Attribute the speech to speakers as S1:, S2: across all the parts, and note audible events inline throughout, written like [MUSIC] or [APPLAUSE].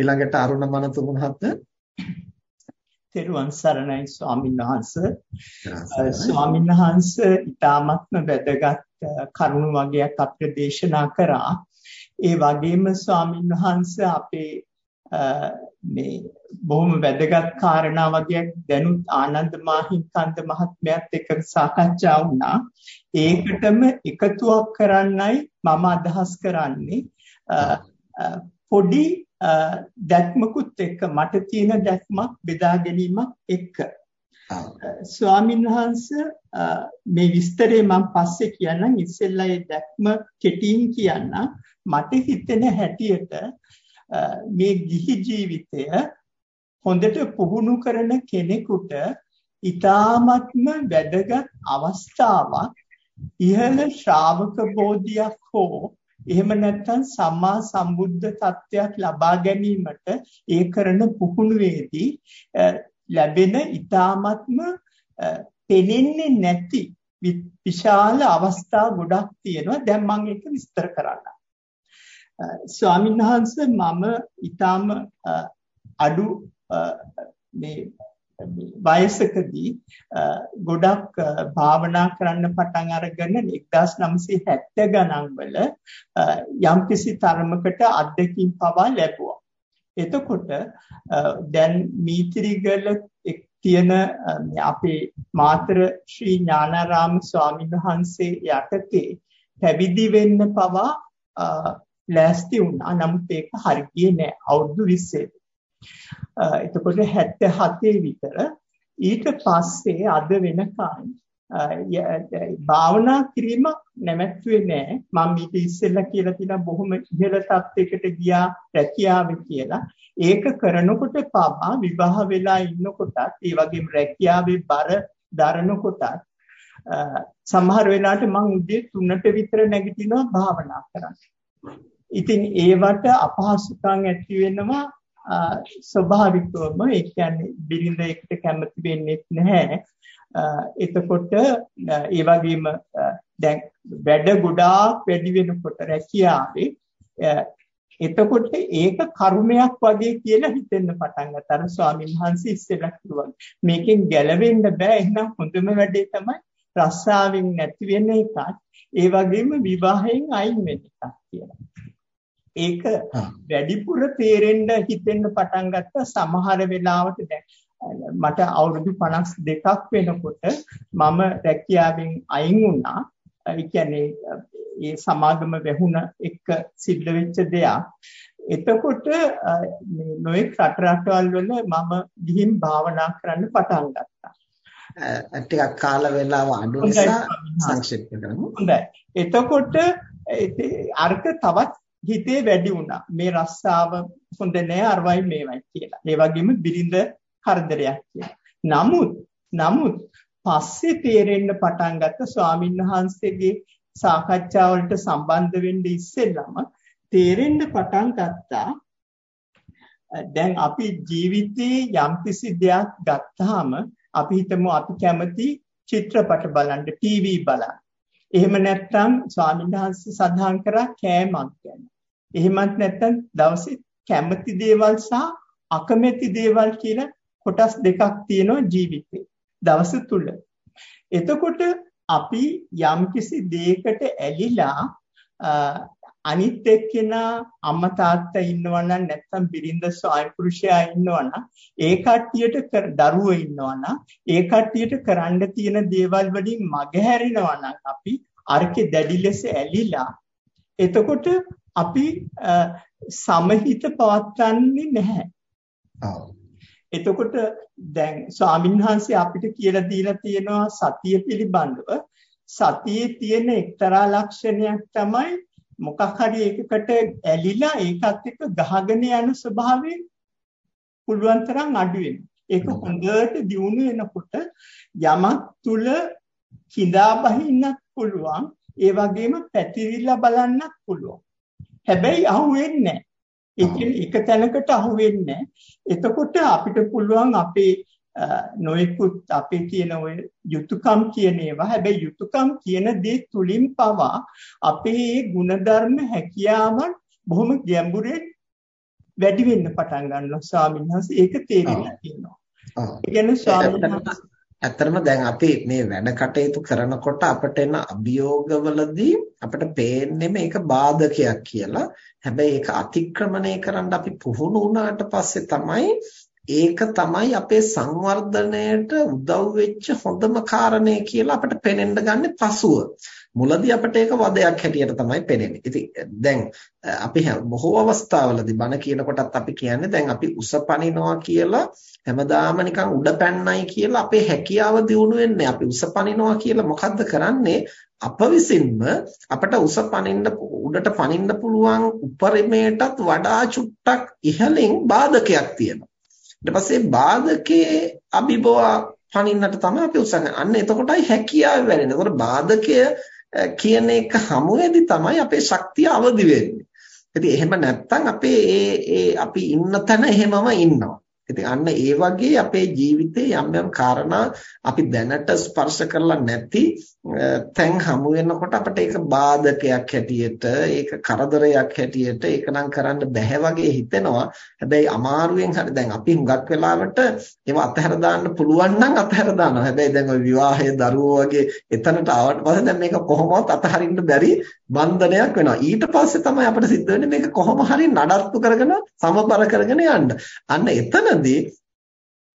S1: ඊළඟට අරුණ මනතුංග මහත්මයා
S2: තෙරුවන් සරණයි ස්වාමීන් වහන්සේ. ස්වාමීන් වහන්සේ ඊ타මත්ම වැදගත් කරුණු වගේක් අපිට දේශනා කරා. ඒ වගේම ස්වාමීන් වහන්සේ අපේ මේ බොහොම වැදගත් කාරණා වගේක් දැනුත් ආනන්ද මාහිම්කන්ද මහත්මයාත් එක්ක සාකච්ඡා වුණා. ඒකටම එකතුවක් කරන්නයි මම අදහස් කරන්නේ. පොඩි දැක්මකුත් එක්ක මට තියෙන දැක්මක් බෙදා ගැනීමක් එක්ක. ස්වාමීන් වහන්සේ මේ විස්තරේ මම පස්සේ කියන්නම්. ඉස්සෙල්ලා ඒ දැක්ම කෙටියෙන් කියන්න මට හිතෙන හැටියට මේ ගිහි ජීවිතය හොඳට පුහුණු කරන කෙනෙකුට ඊ타ත්ම වැදගත් අවස්ථාවක් ඉහළ ශ්‍රාවක බෝධියක් හෝ එහෙම නැත්නම් සම්මා සම්බුද්ධ තත්වයක් ලබා ගැනීමට ඒ කරන පුහුණුවේදී ලැබෙන ඊ타ත්ම පෙනෙන්නේ නැති විශාල අවස්ථා ගොඩක් තියෙනවා දැන් මම ඒක විස්තර කරන්න. ස්වාමීන් වහන්සේ මම ඊටාම අඩු මේ වයසකදී ගොඩක් භාවනා කරන්න පටන් අරගෙන 1970 ගණන් වල යම්කිසි තරමකට අත්දැකීම් පවා ලැබුවා. එතකොට දැන් මීත්‍රිගල තියෙන අපේ මාතර ශ්‍රී ඥානාරාම ස්වාමීන් වහන්සේ යටතේ පැවිදි වෙන්න පවා ලෑස්ති වුණා. නමුත් ඒක හරියන්නේ නැහැ. අවුරුදු 20 එතකොට 77 විතර ඊට පස්සේ අද වෙනකන් භාවනා කිරීම නැමැත්තුවේ නෑ මම ඊට ඉස්සෙල්ලා කියලා තියෙන බොහොම ඉහළ තත්යකට ගියා රැකියාවේ කියලා ඒක කරනකොට පවා විවාහ වෙලා ඉන්නකොටත් ඒ වගේම රැකියාවේ බර දරනකොටත් සමහර වෙලාවට මම උදේ 3ට විතර නැගිටිනවා භාවනා කරන්න. ඉතින් ඒවට අපහසුතාවම් ඇති වෙනවා ස්වභාවිකවම ඒ කියන්නේ බිරිඳ එකට කැමති වෙන්නේ නැහැ. එතකොට ඒ වගේම දැන් වැඩ ගොඩාක් වැඩි වෙනකොට රැකියාවේ එතකොට ඒක කර්මයක් වගේ කියලා හිතෙන්න පටන් ගත්තා. අර ස්වාමීන් වහන්සේ ඉස්සෙල්ලා කිව්වා. මේකෙන් ගැලවෙන්න බෑ. එහෙනම් හොඳම වැඩේ තමයි රස්සාවෙන් නැති වෙන එකත් ඒ වගේම විවාහයෙන් අයින් වෙන එකක් කියලා. ඒක වැඩිපුර තේරෙන්න හිතෙන්න පටන් ගත්ත සමහර වෙලාවට දැන් මට අවුරුදු 52ක් වෙනකොට මම රැකියාවෙන් අයින් වුණා. ඒ කියන්නේ ඒ සමාගම වැහුණ එක සිද්ධ වෙච්ච දෙයක්. එතකොට මේ නොඑක් රට රටවල් වල මම ගිහින් භාවනා කරන්න පටන් ගත්තා.
S1: ටිකක් කාල වේලාව අඩු නිසා සංක්ෂිප්ත කරමු.
S2: හොඳයි. එතකොට අර්ථ තවත් හිතේ වැඩි වුණා. මේ රස්සාව හොඳ නෑ අරවයි මේවයි කියලා. ඒ වගේම බිරිඳ කරදරයක් කියලා. නමුත් නමුත් පස්සේ තේරෙන්න පටන් ගත්ත ස්වාමින් වහන්සේගේ සාකච්ඡාවලට සම්බන්ධ වෙන්න ඉස්සෙල්ලම තේරෙන්න පටන් ගත්තා දැන් අපි ජීවිතේ යම්කිසි දෙයක් ගත්තාම අපි හිතමු අපි කැමති චිත්‍රපට බලන්න ටීවී බලන්න එහෙම නැත්නම් ස්වාමීන් වහන්සේ සඳහන් කරා කෑමක් ගැන. එහෙමත් නැත්නම් දවසේ කැමති දේවල් සහ අකමැති දේවල් කියලා කොටස් දෙකක් තියෙනවා ජීවිතේ. දවස තුල. එතකොට අපි යම්කිසි දෙයකට ඇලිලා අනිත් එක්කෙනා අම්මා තාත්තා ඉන්නවා නම් නැත්නම් බිරිඳ ස්වාමි පුරුෂයා ඉන්නවා නම් ඒ කට්ටියට දරුවෝ ඉන්නවා නම් ඒ කට්ටියට කරන්න තියෙන දේවල් වලින් මගහැරෙනවා නම් අපි අරකේ දැඩි ලෙස ඇලිලා එතකොට අපි සමහිත පවත්න්නේ නැහැ. එතකොට දැන් ස්වාමින්වහන්සේ අපිට කියලා දීලා තියෙනවා සතිය පිළිබඳව. සතියේ තියෙන එක්තරා ලක්ෂණයක් තමයි මොකක් හරි එකකට ඇලිලා ඒකත් එක්ක ගහගෙන යන ස්වභාවය පුළුවන් තරම් අඩු ඒක හොඳට දියුණු වෙනකොට යමක් තුල කිඳා බහින්නත් පුළුවන් ඒ වගේම පැතිරිලා බලන්නත් පුළුවන් හැබැයි අහුවෙන්නේ නැහැ. එක තැනකට අහුවෙන්නේ එතකොට අපිට පුළුවන් අපේ නොයෙකුත් අපේ තියෙන ඔය යුතුයකම් කියන ඒවා. හැබැයි යුතුයකම් කියන දේ තුලින් පවා අපේ ಗುಣධර්ම හැකියාවන් බොහොම ගැඹුරෙන් වැඩි වෙන්න පටන් ගන්නවා ස්වාමීන් වහන්සේ. ඒක තේරෙලා තියෙනවා. ඒ කියන්නේ ස්වාමීන් වහන්සේ
S1: ඇත්තටම දැන් අපි මේ වැඩ කටයුතු කරනකොට අපිට එන අභියෝගවලදී අපිට පේන්නේ මේක බාධකයක් කියලා. හැබැයි ඒක අතික්‍රමණය කරන්න අපි පුහුණු වුණාට පස්සේ තමයි ඒක තමයි අපේ සංවර්ධනයට උදව් වෙච්ච හොඳම කාරණය කියලා අපිට පේනෙන්න ගන්න පසුව. මුලදී අපිට ඒක වදයක් හැටියට තමයි පේන්නේ. ඉතින් දැන් අපි බොහෝ අවස්ථාවලදී බණ කියනකොටත් අපි කියන්නේ දැන් අපි උස පනිනවා කියලා හැමදාම නිකන් උඩ පැන්නයි කියලා අපේ හැකියාව දියුණු වෙන්නේ. අපි උස පනිනවා කියලා මොකද්ද කරන්නේ? අප විසින්ම අපට උස පනින්න උඩට පනින්න පුළුවන් උපරිමයටත් වඩා චුට්ටක් ඉහළින් බාධකයක් තියෙනවා. ඊට පස්සේ බාධකයේ අභිබව පනින්නට තමයි අපි උත්සාහ කරන්නේ. අන්න එතකොටයි හැකියාව වැඩෙන්නේ. එතකොට බාධකය කියන එක හමුවේදී තමයි අපේ ශක්තිය අවදි වෙන්නේ. ඉතින් එහෙම නැත්නම් අපේ ඒ ඒ අපි ඉන්න තැන එහෙමම ඉන්නවා. ඉතින් අන්න ඒ වගේ අපේ ජීවිතේ යම් යම් කාරණා අපි දැනට ස්පර්ශ කරලා නැති තැන් හමු වෙනකොට අපිට ඒක බාධකයක් හැටියට ඒක කරදරයක් හැටියට ඒක නම් කරන්න බැහැ වගේ හිතෙනවා. හැබැයි අමාරුවෙන් හරි දැන් අපි හුඟක් වෙලාවට ඒව අතහැර දාන්න පුළුවන් නම් අතහැර දානවා. හැබැයි දැන් ওই විවාහයේ දරුවෝ වගේ එතනට ආවට පස්සේ දැන් මේක කොහොමවත් අතහරින්න බැරි බන්ධනයක් වෙනවා. ඊට පස්සේ තමයි අපිට සිද්ධ වෙන්නේ මේක කොහොම හරි නඩත්තු කරගෙන සමබර කරගෙන යන්න. අන්න එතන එතනදී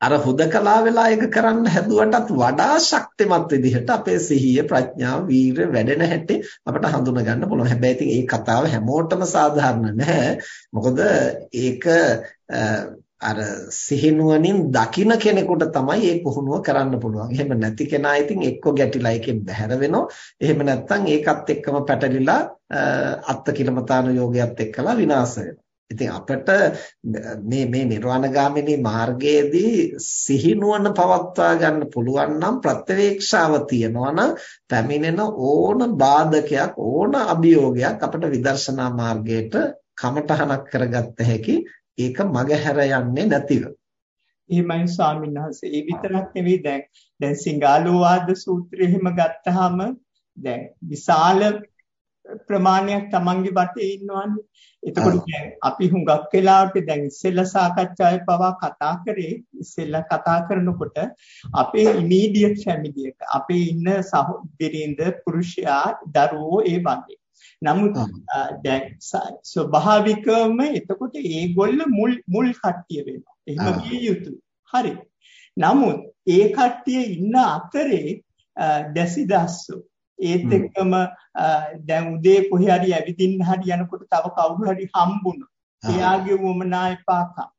S1: අර හුදකලා වෙලා ඒක කරන්න හැදුවටත් වඩා ශක්තිමත් විදිහට අපේ සිහිය ප්‍රඥාව වීරය වැඩෙන හැටි අපිට හඳුනා ගන්න පුළුවන්. හැබැයි ඉතින් මේ කතාව හැමෝටම සාධාරණ නැහැ. මොකද ඒක අර සිහිනුවණින් දකින කෙනෙකුට තමයි මේ පුහුණුව කරන්න පුළුවන්. එහෙම නැති කෙනා ඉතින් එක්ක ගැටිලා එකෙන් බැහැර වෙනවා. එහෙම නැත්නම් ඒකත් එක්කම පැටලිලා අත්ති කිලමතාන යෝගයත් එක්කලා විනාශ වෙනවා. ඉතින් අපිට මේ මේ නිර්වාණගාමිනී මාර්ගයේදී සිහිනුවන පවත්වා ගන්න පුළුවන් නම් ප්‍රත්‍යවේක්ෂාව තියනවා නම් පැමිණෙන ඕන බාධකයක් ඕන අභියෝගයක් අපිට විදර්ශනා මාර්ගයට කමටහනක් කරගත්ත හැකි ඒක මගහැර යන්නේ නැතිව.
S2: එහෙමයි ස්වාමීන් වහන්සේ. ඒ විතරක් නෙවෙයි දැන් දැන් සිංගාලෝවාද සූත්‍රය එහෙම ගත්තාම දැන් විශාල ප්‍රමාණයක් Tamange වටේ ඉන්නවනේ. එතකොට අපි හුඟක් වෙලාවට දැන් ඉස්සෙල්ලා සාකච්ඡාවේ පවා කතා කරේ ඉස්සෙල්ලා කතා කරනකොට අපේ ඉමීඩියට් ෆැමිලි එක අපේ ඉන්න සහෝදරින්ද පුරුෂයා දරුවෝ ඒ වගේ. නමුත් දැන් ස්වභාවිකවම එතකොට ඒගොල්ල මුල් මුල් කට්ටිය වෙනවා. එහෙම කිය යුතුයි. හරි. නමුත් ඒ කට්ටිය ඉන්න අතරේ දැසිදස්සෝ ඒත් එක්කම දැන් උදේ කොහේ හරි ඇවිදින්න හරි යනකොට තව කවුරු හරි හම්බුණා. එයාගේ වමනා එපාකම්.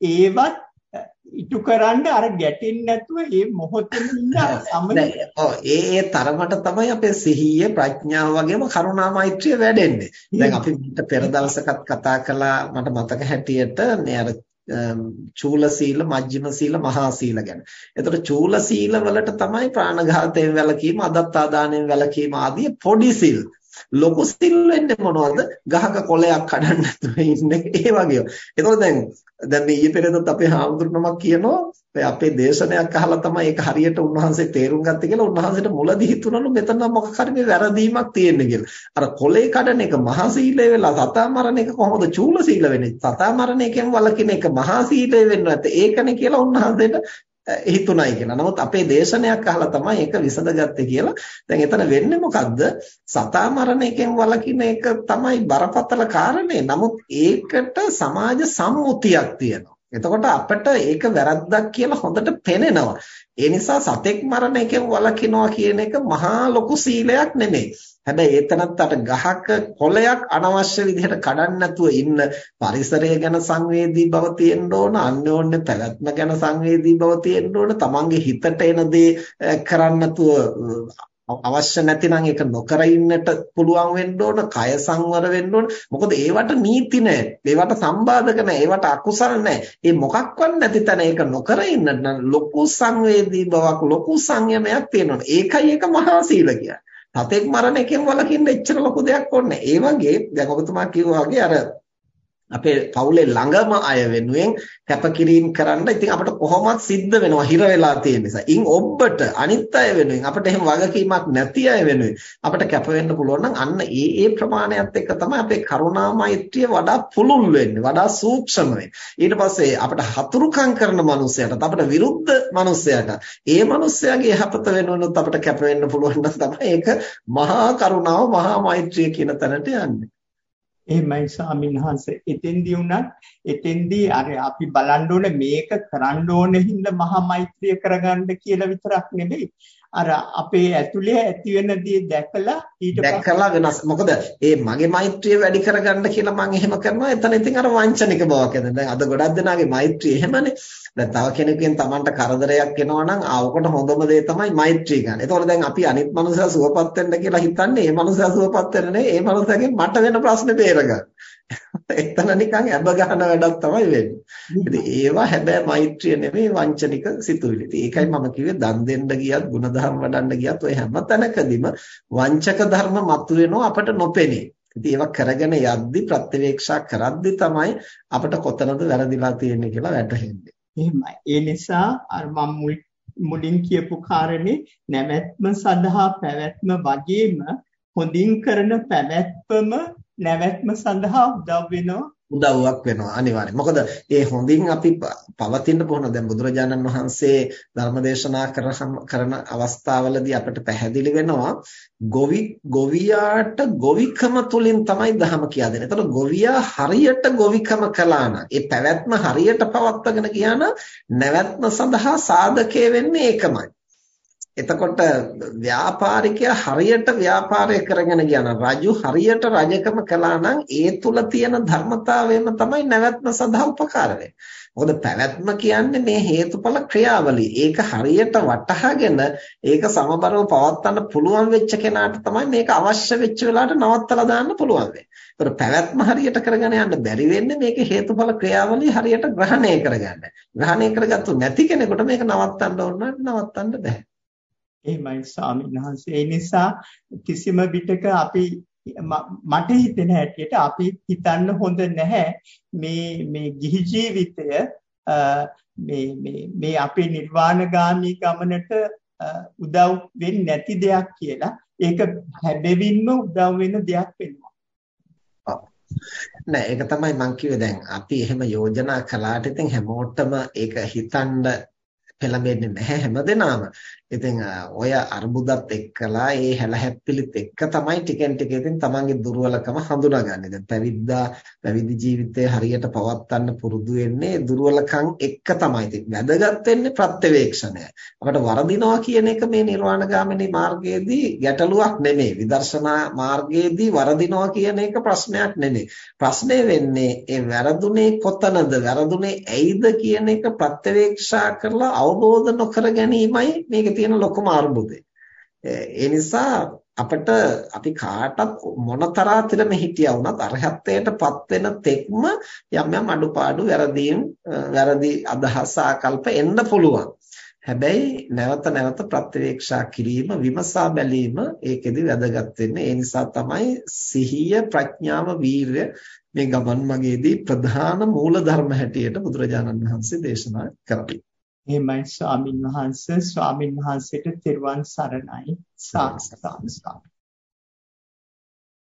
S2: ඒවත් ඉටු කරන්න අර ගැටෙන්නේ නැතුව මේ මොහොතේම ඉන්න සමනේ.
S1: ඔව් ඒ ඒ තරමට තමයි අපේ සිහිය ප්‍රඥාව වගේම කරුණා මෛත්‍රිය වැඩෙන්නේ. දැන් අපි පෙර දවසකත් කතා කළා මට මතක හැටියට මේ අර චූල සීල, මජ්ක්‍ධිම සීල, මහා සීල ගැන. එතකොට චූල සීල වලට තමයි ප්‍රාණඝාතයෙන් වැළකීම, අදත්තාදානයෙන් වැළකීම ආදී පොඩි සීල්. ලොකු සීල් වෙන්නේ මොනවද? ගහක කොළයක් කඩන්න නැතුව ඉන්නේ. ඒ වගේ. එතකොට දැන් දැන් මේ ඊයේ පෙරේදත් අපේ හාමුදුරුවෝ කියනවා අපේ දේශනයක් අහලා තමයි ඒක හරියට උන්වහන්සේ තේරුම් ගත්තේ කියලා උන්වහන්සේට මුලදී හිතුණලු මෙතන මොකක් හරි මේ වැරදීමක් තියෙන්නේ කියලා. අර කොලේ කඩන එක මහා සීලය වෙලා සතා මරණ එක කොහොමද චූල සීල වෙන්නේ? සතා මරණ එකෙන් වළකින එක මහා සීලය වෙන්නේ නැත්te ඒකනේ කියලා උන්වහන්සේට හිතුණයි කියලා. නමුත් අපේ දේශනයක් අහලා තමයි ඒක විසඳගත්තේ කියලා. දැන් එතන වෙන්නේ මොකද්ද? සතා මරණ එකෙන් වළකින එක තමයි බරපතල කාරණේ. නමුත් ඒකට සමාජ සම්මුතියක් තියෙනවා. එතකොට අපිට ඒක වැරද්දක් කියලා හොඳට පෙනෙනවා. ඒ නිසා සතෙක් මරණ එකෙන් වළකිනවා කියන එක මහා ලොකු සීලයක් නෙමෙයි. හැබැයි එතනත් අර ගහක කොළයක් අනවශ්‍ය විදිහට කඩන්න නැතුව ඉන්න පරිසරය ගැන සංවේදී බව තියෙන්න ඕන අන්‍යෝන්‍ය පැවැත්ම ගැන සංවේදී බව තියෙන්න ඕන තමන්ගේ හිතට එන දේ කරන්න නැතුව අවශ්‍ය නැතිනම් ඒක නොකර ඉන්නට පුළුවන් වෙන්න ඕන කය සංවර වෙන්න ඕන. මොකද ඒවට නීති නැහැ ඒවට සම්බාධක නැහැ ඒවට අකුසල නැහැ ඒ මොකක්වත් නැති තැන ඒක නොකර ඉන්නට නම් ලොකු සංවේදී බවක් ලොකු සංයමයක් තියෙනවා. ඒකයි ඒක මහා සීල කියන්නේ. සතෙක් මරණ එකෙන් වළකින්න එච්චර ලොකු දෙයක් ඕනේ ඒ වගේ දැන් ඔබතුමා කිව්වා වගේ අර අපේ පවුලේ ළඟම අය වෙනුවෙන් කැපකිරීම කරන්න ඉතින් අපිට කොහොමවත් සිද්ධ වෙනවා හිර වෙලා තියෙන නිසා. ඉන් ඔබට අනිත් අය වෙනුවෙන් අපිට එහෙම වගකීමක් නැති අය වෙනුවෙන් අපිට කැප වෙන්න පුළුවන් නම් අන්න ඒ ඒ ප්‍රමාණයත් එක්ක තමයි අපේ කරුණා මෛත්‍රිය වඩා පුළුල් වෙන්නේ, වඩා සූක්ෂම වෙන්නේ. ඊට පස්සේ අපිට හතුරුකම් කරන මනුස්සයට, අපිට විරුද්ධ මනුස්සයට, ඒ මනුස්සයාගේ යහපත වෙනුවෙන් අපිට කැප වෙන්න පුළුවන් නම් තමයි ඒක මහා කරුණාව, මහා මෛත්‍රිය කියන තැනට යන්නේ.
S2: එහෙමයි ස්වාමීන් වහන්සේ. එතෙන්දී උනත් එතෙන්දී අර අපි බලන්න ඕනේ මේක කරන්න ඕනේ හින්දා මහා මෛත්‍රිය කරගන්න කියලා විතරක් නෙමෙයි. අර අපේ ඇතුලේ ඇති වෙන දේ දැකලා
S1: ඊට දැකලා වෙනස්. මොකද ඒ මගේ මෛත්‍රිය වැඩි කරගන්න කියලා මම එහෙම කරනවා. එතන ඉතින් අර වංචනික බවක් එන. දැන් අද ගොඩක් දෙනාගේ මෛත්‍රිය එහෙමනේ. දැන් තව කෙනෙකුගෙන් Tamanට කරදරයක් එනවා නම් ආවකට හොඳම දේ තමයි මෛත්‍රිය ගන්න. ඒතකොට දැන් අපි අනිත් මනුස්සයා සුවපත් වෙන්න කියලා හිතන්නේ ඒ මනුස්සයා සුවපත් වෙන්න නෙවෙයි ඒ මනුස්සයාගෙන් මට වෙන ප්‍රශ්නේ බේරගන්න. [LAUGHS] එතන නිකන් ඇබ ගන්න වැඩක් තමයි වෙන්නේ. ඉතින් ඒවා හැබැයි මෛත්‍රිය නෙමෙයි වංචනික සිතුවිලි. ඉතින් ඒකයි මම කිව්වේ දන් දෙන්න ගියත්, ಗುಣධර්ම වඩන්න ගියත් ඔය හැම තැනකදීම වංචක ධර්ම මතුවෙනවා අපට නොපෙනේ. ඉතින් ඒවා කරගෙන යද්දි ප්‍රත්‍යවේක්ෂා කරද්දි තමයි අපට කොතනද වැරදිලා තියෙන්නේ කියලා වැටහෙන්නේ.
S2: එහෙමයි. ඒ නිසා අර මම මුලින් කියපු කාරණේ නැවැත්ම සඳහා පැවැත්ම වගේම හොඳින් කරන පැවැත්මම නැවැත්ම සඳහා උදව් වෙනවා
S1: උදව්වක් වෙනවා අනිවාර්යයෙන්. මොකද ඒ හොඳින් අපි පවතින පොහොන දැන් බුදුරජාණන් වහන්සේ ධර්මදේශනා කරන අවස්ථාවලදී අපිට පැහැදිලි වෙනවා ගොවි ගොවියාට ගොවිකම තුලින් තමයි ධහම කියා දෙන්නේ. එතකොට ගොවියා හරියට ගොවිකම කළා නම් ඒ පැවැත්ම හරියට පවත්වාගෙන ගියා නම් නැවැත්ම සඳහා සාධකයේ වෙන්නේ ඒකමයි. එතකොට ව්‍යාපාරිකයා හරියට ව්‍යාපාරය කරගෙන යන රජු හරියට රජකම කළා නම් ඒ තුල තියෙන ධර්මතාවයම තමයි නැවැත්ම සඳහා උපකාර මොකද පැවැත්ම කියන්නේ මේ හේතුඵල ක්‍රියාවලිය. ඒක හරියට වටහාගෙන ඒක සමබරව පවත්වන්න පුළුවන් වෙච්ච කෙනාට තමයි මේක අවශ්‍ය වෙච්ච වෙලාවට නවත්තලා දාන්න පුළුවන් වෙන්නේ. ඒතර පැවැත්ම හරියට කරගෙන යන්න බැරි වෙන්නේ මේක හේතුඵල ක්‍රියාවලිය හරියට ග්‍රහණය කරගන්න. ග්‍රහණය කරගත්තු නැති කෙනෙකුට මේක නවත්තන්න ඕන නවත්තන්න බෑ.
S2: එහෙමයි ස්වාමීන් වහන්සේ. ඒ නිසා කිසිම විටක අපි මට හිතෙන හැටියට අපි හිතන්න හොඳ නැහැ මේ මේ ගිහි ජීවිතය මේ මේ මේ අපේ නිර්වාණගාමී ගමනට උදව් වෙන්නේ නැති දෙයක් කියලා. ඒක හැබෙවින්ම උදව් වෙන දෙයක් වෙනවා.
S1: නෑ ඒක තමයි මම කිව්වේ දැන් අපි එහෙම යෝජනා කළාට ඉතින් හැමෝටම ඒක හිතන්න පෙළඹෙන්නේ නැහැ හැමදෙනාම. ඉතින් ඔය අර්බුදත් එක්කලා ඒ හැලහැප්පිලිත් එක්ක තමයි ටිකෙන් ටික ඉතින් තමන්ගේ දුර්වලකම හඳුනාගන්නේ. දැන් පැවිද්දා පැවිදි ජීවිතය හරියට පවත්වන්න පුරුදු වෙන්නේ දුර්වලකම් එක්ක තමයි. ඉතින් වැදගත් වෙන්නේ ප්‍රත්‍යවේක්ෂණය. අපිට වරදිනවා කියන එක මේ නිර්වාණගාමිනී මාර්ගයේදී ගැටලුවක් නෙමෙයි. විදර්ශනා මාර්ගයේදී වරදිනවා කියන එක ප්‍රශ්නයක් නෙමෙයි. ප්‍රශ්නේ වෙන්නේ ඒ වැරදුනේ කොතනද? වැරදුනේ ඇයිද කියන එක ප්‍රත්‍යවේක්ෂා කරලා අවබෝධ නොකර ගැනීමයි මේකේ තියෙන ලොකුම අර්බුදය. ඒ නිසා අපිට අපි කාටත් මොනතරාතිරම හිටියා වුණත් අරහත්ත්වයටපත් වෙන තෙක්ම යම් යම් අඩුපාඩු වැරදීම් වැරදි අදහස් ආකල්ප එන්න පුළුවන්. හැබැයි නැවත නැවත ප්‍රත්‍යවේක්ෂා කිරීම විමසා බැලීම ඒකෙදි වැදගත් වෙන්නේ. ඒ නිසා තමයි සිහිය ප්‍රඥාව වීරය මේ ගමන් මගේදී ප්‍රධාන මූල ධර්ම හැටියට බුදුරජාණන් වහන්සේ දේශනා කරන්නේ.
S2: එහෙමයි ස්වාමින් වහන්සේ ස්වාමින් වහන්සේට තෙරුවන් සරණයි. සාස්ත්‍රාංශා